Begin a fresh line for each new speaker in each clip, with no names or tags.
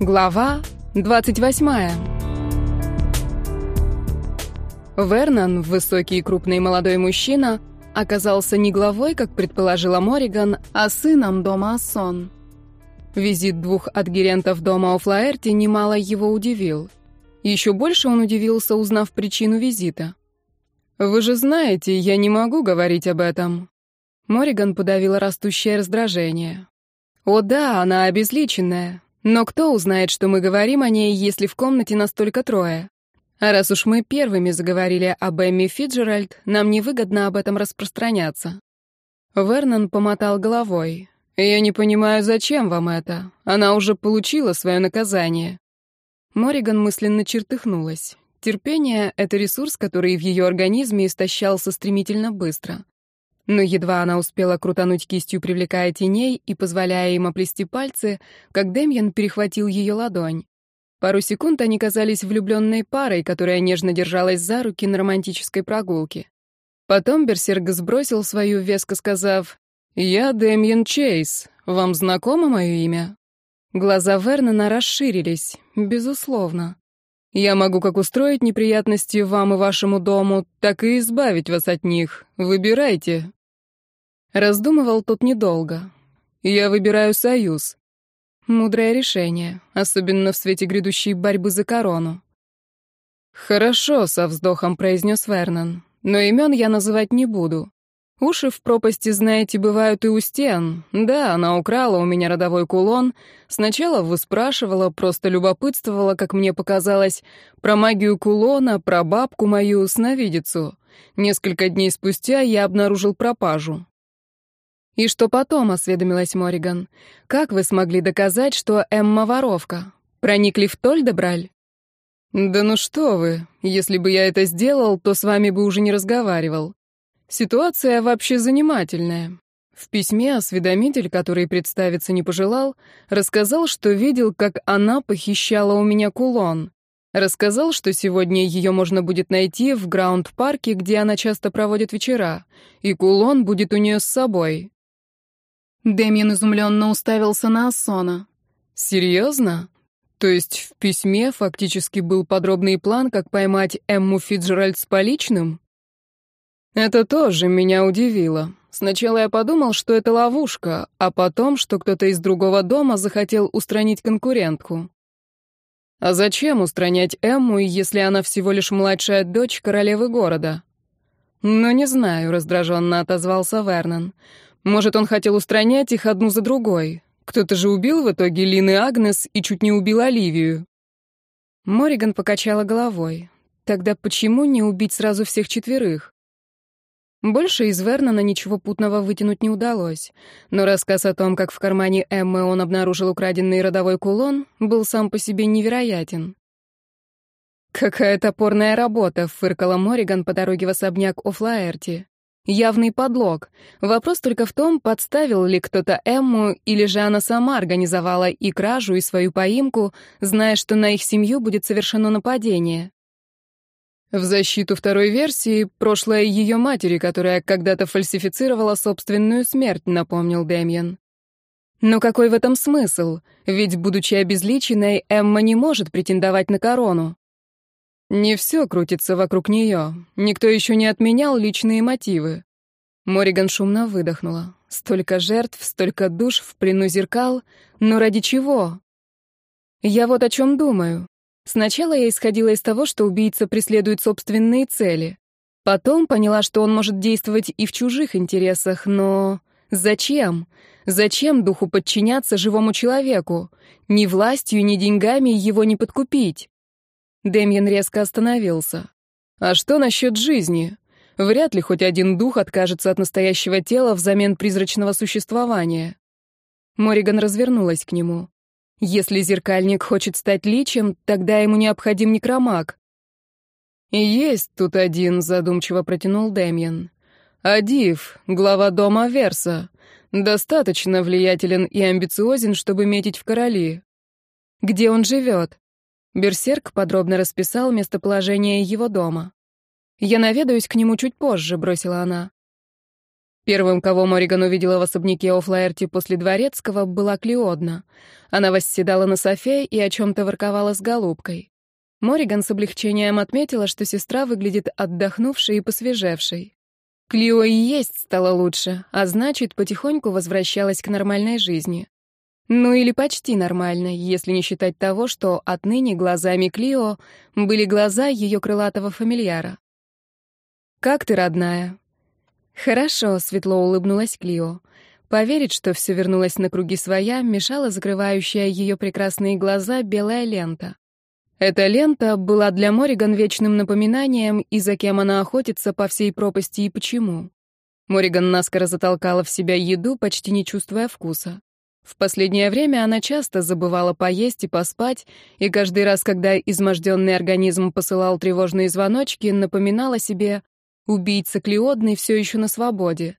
Глава 28. Вернон, высокий и крупный молодой мужчина, оказался не главой, как предположила Мориган, а сыном дома Ассон. Визит двух адгерентов дома Офлаэрти немало его удивил. Еще больше он удивился, узнав причину визита. «Вы же знаете, я не могу говорить об этом». Мориган подавила растущее раздражение. «О да, она обезличенная. Но кто узнает, что мы говорим о ней, если в комнате настолько трое? А раз уж мы первыми заговорили об Эмми Фиджеральд, нам невыгодно об этом распространяться. Вернон помотал головой. «Я не понимаю, зачем вам это? Она уже получила свое наказание». Мориган мысленно чертыхнулась. Терпение — это ресурс, который в ее организме истощался стремительно быстро. Но едва она успела крутануть кистью, привлекая теней и позволяя им оплести пальцы, как Демьян перехватил ее ладонь. Пару секунд они казались влюбленной парой, которая нежно держалась за руки на романтической прогулке. Потом Берсерк сбросил свою, веско сказав, «Я Дэмьен Чейз. Вам знакомо мое имя?» Глаза Вернона расширились, безусловно. Я могу как устроить неприятности вам и вашему дому, так и избавить вас от них. Выбирайте. Раздумывал тот недолго. Я выбираю союз. Мудрое решение, особенно в свете грядущей борьбы за корону. «Хорошо», — со вздохом произнес Вернон, — «но имен я называть не буду. Уши в пропасти, знаете, бывают и у стен. Да, она украла у меня родовой кулон. Сначала выспрашивала, просто любопытствовала, как мне показалось, про магию кулона, про бабку мою, сновидицу. Несколько дней спустя я обнаружил пропажу. «И что потом?» — осведомилась Мориган. «Как вы смогли доказать, что Эмма воровка? Проникли в Тольдебраль?» «Да ну что вы! Если бы я это сделал, то с вами бы уже не разговаривал. Ситуация вообще занимательная. В письме осведомитель, который представиться не пожелал, рассказал, что видел, как она похищала у меня кулон. Рассказал, что сегодня ее можно будет найти в граунд-парке, где она часто проводит вечера, и кулон будет у нее с собой. Дэмиен изумленно уставился на Ассона. «Серьезно? То есть в письме фактически был подробный план, как поймать Эмму Фиджеральд с поличным?» «Это тоже меня удивило. Сначала я подумал, что это ловушка, а потом, что кто-то из другого дома захотел устранить конкурентку. А зачем устранять Эмму, если она всего лишь младшая дочь королевы города?» «Ну, не знаю», — раздраженно отозвался Вернон. Может, он хотел устранять их одну за другой. Кто-то же убил в итоге Лин и Агнес и чуть не убил Оливию. Мориган покачала головой. Тогда почему не убить сразу всех четверых? Больше из Вернона ничего путного вытянуть не удалось, но рассказ о том, как в кармане Эммы он обнаружил украденный родовой кулон, был сам по себе невероятен. «Какая топорная работа!» — фыркала Мориган по дороге в особняк Офлаэрти. Явный подлог. Вопрос только в том, подставил ли кто-то Эмму, или же она сама организовала и кражу, и свою поимку, зная, что на их семью будет совершено нападение. В защиту второй версии прошлое ее матери, которая когда-то фальсифицировала собственную смерть, напомнил Дэмьен. Но какой в этом смысл? Ведь, будучи обезличенной, Эмма не может претендовать на корону. Не все крутится вокруг нее. Никто еще не отменял личные мотивы. Мориган шумно выдохнула. Столько жертв, столько душ в плену зеркал. Но ради чего? Я вот о чем думаю. Сначала я исходила из того, что убийца преследует собственные цели. Потом поняла, что он может действовать и в чужих интересах, но... Зачем? Зачем духу подчиняться живому человеку? Ни властью, ни деньгами его не подкупить. Демьян резко остановился. «А что насчет жизни? Вряд ли хоть один дух откажется от настоящего тела взамен призрачного существования». Мориган развернулась к нему. «Если зеркальник хочет стать личем, тогда ему необходим некромаг». «Есть тут один», — задумчиво протянул Демьян. «Адив, глава дома Верса. Достаточно влиятелен и амбициозен, чтобы метить в короли». «Где он живет?» Берсерк подробно расписал местоположение его дома. «Я наведаюсь к нему чуть позже», — бросила она. Первым, кого Мориган увидела в особняке Офлаэрти после Дворецкого, была Клеодна. Она восседала на софе и о чем-то ворковала с голубкой. Мориган с облегчением отметила, что сестра выглядит отдохнувшей и посвежевшей. Клио и есть стало лучше, а значит, потихоньку возвращалась к нормальной жизни. Ну или почти нормальной, если не считать того, что отныне глазами Клио были глаза ее крылатого фамильяра. «Как ты, родная?» «Хорошо», — светло улыбнулась Клио. Поверить, что все вернулось на круги своя, мешала закрывающая ее прекрасные глаза белая лента. Эта лента была для Мориган вечным напоминанием, и за кем она охотится по всей пропасти и почему. Мориган наскоро затолкала в себя еду, почти не чувствуя вкуса. В последнее время она часто забывала поесть и поспать, и каждый раз, когда изможденный организм посылал тревожные звоночки, напоминала себе Убийца Клеодный все еще на свободе.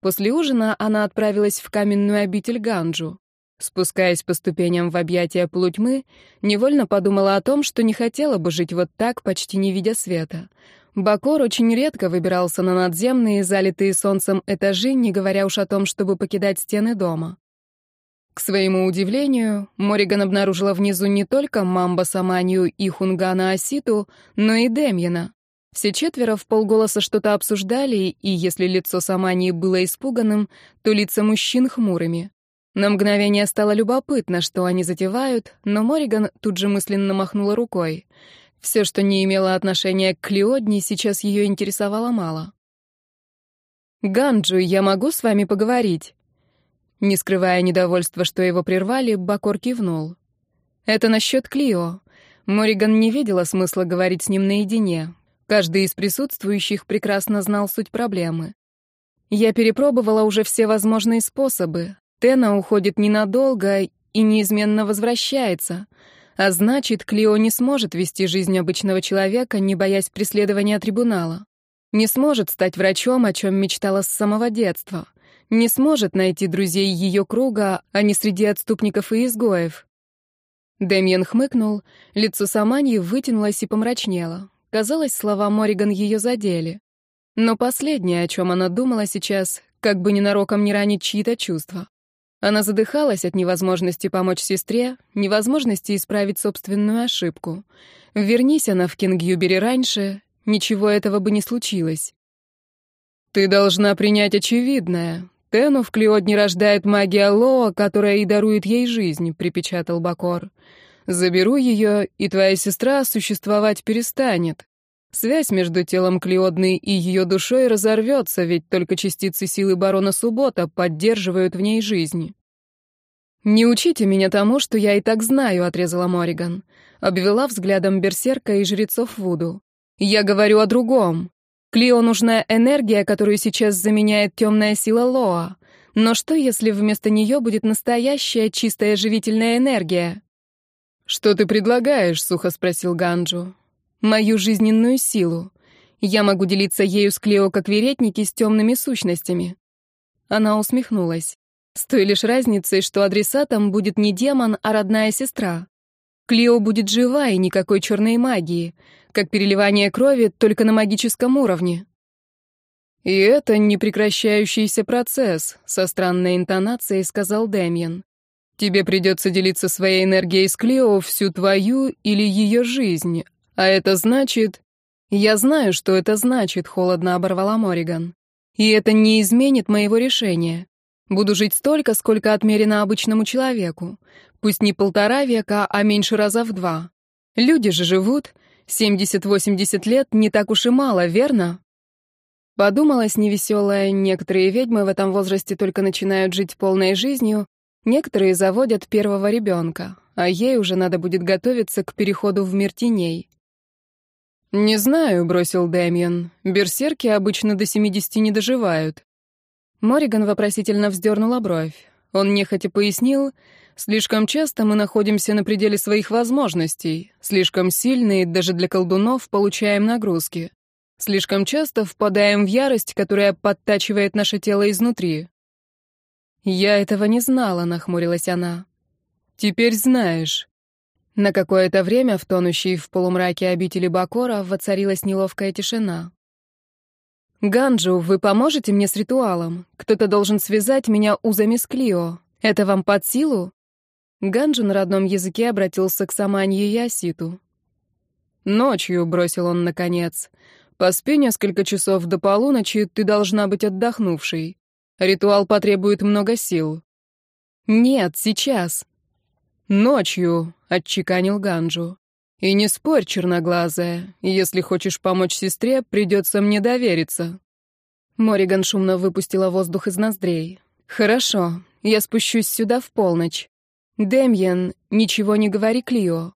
После ужина она отправилась в каменную обитель Ганджу. Спускаясь по ступеням в объятия полутьмы, невольно подумала о том, что не хотела бы жить вот так, почти не видя света. Бакор очень редко выбирался на надземные, залитые солнцем этажи, не говоря уж о том, чтобы покидать стены дома. К своему удивлению, Мориган обнаружила внизу не только Мамба Саманию и Хунгана Аситу, но и Демьяна. Все четверо в полголоса что-то обсуждали, и если лицо Самании было испуганным, то лица мужчин хмурыми. На мгновение стало любопытно, что они затевают, но Мориган тут же мысленно махнула рукой. Все, что не имело отношения к Клеодне, сейчас ее интересовало мало. «Ганджу, я могу с вами поговорить?» Не скрывая недовольства, что его прервали, Бакор кивнул. «Это насчет Клио. Мориган не видела смысла говорить с ним наедине. Каждый из присутствующих прекрасно знал суть проблемы. Я перепробовала уже все возможные способы. Тена уходит ненадолго и неизменно возвращается. А значит, Клио не сможет вести жизнь обычного человека, не боясь преследования трибунала. Не сможет стать врачом, о чем мечтала с самого детства. Не сможет найти друзей ее круга, а не среди отступников и изгоев. Дэмьен хмыкнул, лицо Саманьи вытянулось и помрачнело. Казалось, слова Мориган ее задели. Но последнее, о чем она думала сейчас, как бы ненароком не ранить чьи-то чувства. Она задыхалась от невозможности помочь сестре, невозможности исправить собственную ошибку. Вернись она в Кингюбере раньше, ничего этого бы не случилось. «Ты должна принять очевидное. Тену в Клеодне рождает магия Лоа, которая и дарует ей жизнь», — припечатал Бакор. Заберу ее, и твоя сестра существовать перестанет. Связь между телом Клеодны и ее душой разорвется, ведь только частицы силы барона Суббота поддерживают в ней жизнь. «Не учите меня тому, что я и так знаю», — отрезала Мориган. Обвела взглядом берсерка и жрецов Вуду. «Я говорю о другом. Клео нужна энергия, которую сейчас заменяет темная сила Лоа. Но что, если вместо нее будет настоящая чистая живительная энергия?» «Что ты предлагаешь?» — сухо спросил Ганджу. «Мою жизненную силу. Я могу делиться ею с Клео как веретники с темными сущностями». Она усмехнулась. С той лишь разницей, что адресатом будет не демон, а родная сестра. Клео будет жива и никакой черной магии, как переливание крови только на магическом уровне. «И это непрекращающийся процесс», — со странной интонацией сказал Дэмьен. Тебе придется делиться своей энергией с Клео всю твою или ее жизнь. А это значит... Я знаю, что это значит, холодно оборвала Мориган. И это не изменит моего решения. Буду жить столько, сколько отмерено обычному человеку. Пусть не полтора века, а меньше раза в два. Люди же живут. 70-80 лет не так уж и мало, верно? Подумалась невеселая, некоторые ведьмы в этом возрасте только начинают жить полной жизнью, Некоторые заводят первого ребенка, а ей уже надо будет готовиться к переходу в мир теней. «Не знаю», — бросил Дэмиан. «Берсерки обычно до семидесяти не доживают». Мориган вопросительно вздернула бровь. Он нехотя пояснил, «Слишком часто мы находимся на пределе своих возможностей, слишком сильные даже для колдунов получаем нагрузки, слишком часто впадаем в ярость, которая подтачивает наше тело изнутри. «Я этого не знала», — нахмурилась она. «Теперь знаешь». На какое-то время в тонущей в полумраке обители Бакора воцарилась неловкая тишина. «Ганджу, вы поможете мне с ритуалом? Кто-то должен связать меня узами с Клио. Это вам под силу?» Ганджу на родном языке обратился к Саманье Яситу. «Ночью», — бросил он наконец. «Поспи несколько часов до полуночи, ты должна быть отдохнувшей. Ритуал потребует много сил». «Нет, сейчас». «Ночью», — отчеканил Ганджу. И не спорь, черноглазая. Если хочешь помочь сестре, придется мне довериться. Мориган шумно выпустила воздух из ноздрей. Хорошо, я спущусь сюда в полночь. Демьян, ничего не говори Клио.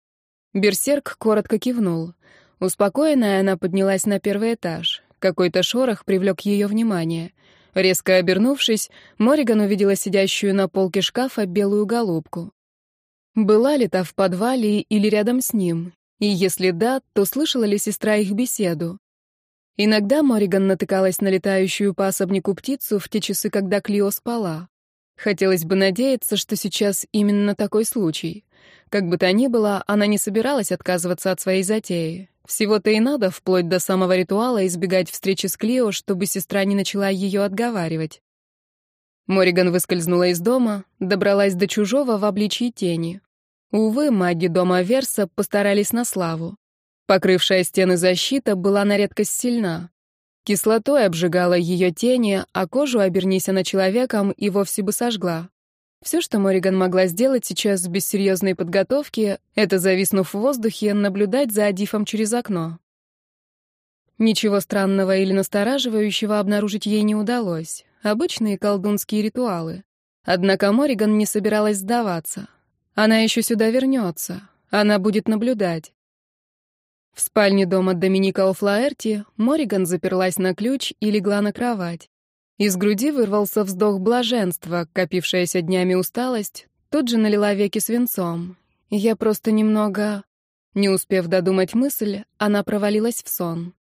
Берсерк коротко кивнул. Успокоенная, она поднялась на первый этаж. Какой-то шорох привлек ее внимание. Резко обернувшись, Мориган увидела сидящую на полке шкафа белую голубку. Была ли та в подвале или рядом с ним? И если да, то слышала ли сестра их беседу? Иногда Мориган натыкалась на летающую по особняку птицу в те часы, когда Клио спала. Хотелось бы надеяться, что сейчас именно такой случай. Как бы то ни было, она не собиралась отказываться от своей затеи. Всего-то и надо, вплоть до самого ритуала, избегать встречи с Клио, чтобы сестра не начала ее отговаривать. Мориган выскользнула из дома, добралась до чужого в обличии тени. Увы, маги дома Верса постарались на славу. Покрывшая стены защита была на редкость сильна. Кислотой обжигала ее тени, а кожу, обернись она человеком, и вовсе бы сожгла. Все, что Мориган могла сделать сейчас без серьезной подготовки, это, зависнув в воздухе, наблюдать за Адифом через окно. Ничего странного или настораживающего обнаружить ей не удалось. Обычные колдунские ритуалы. Однако Мориган не собиралась сдаваться. Она еще сюда вернется. Она будет наблюдать. В спальне дома Доминика О'Флаэрти Мориган заперлась на ключ и легла на кровать. Из груди вырвался вздох блаженства, копившаяся днями усталость, тут же налила веки свинцом. Я просто немного... Не успев додумать мысль, она провалилась в сон.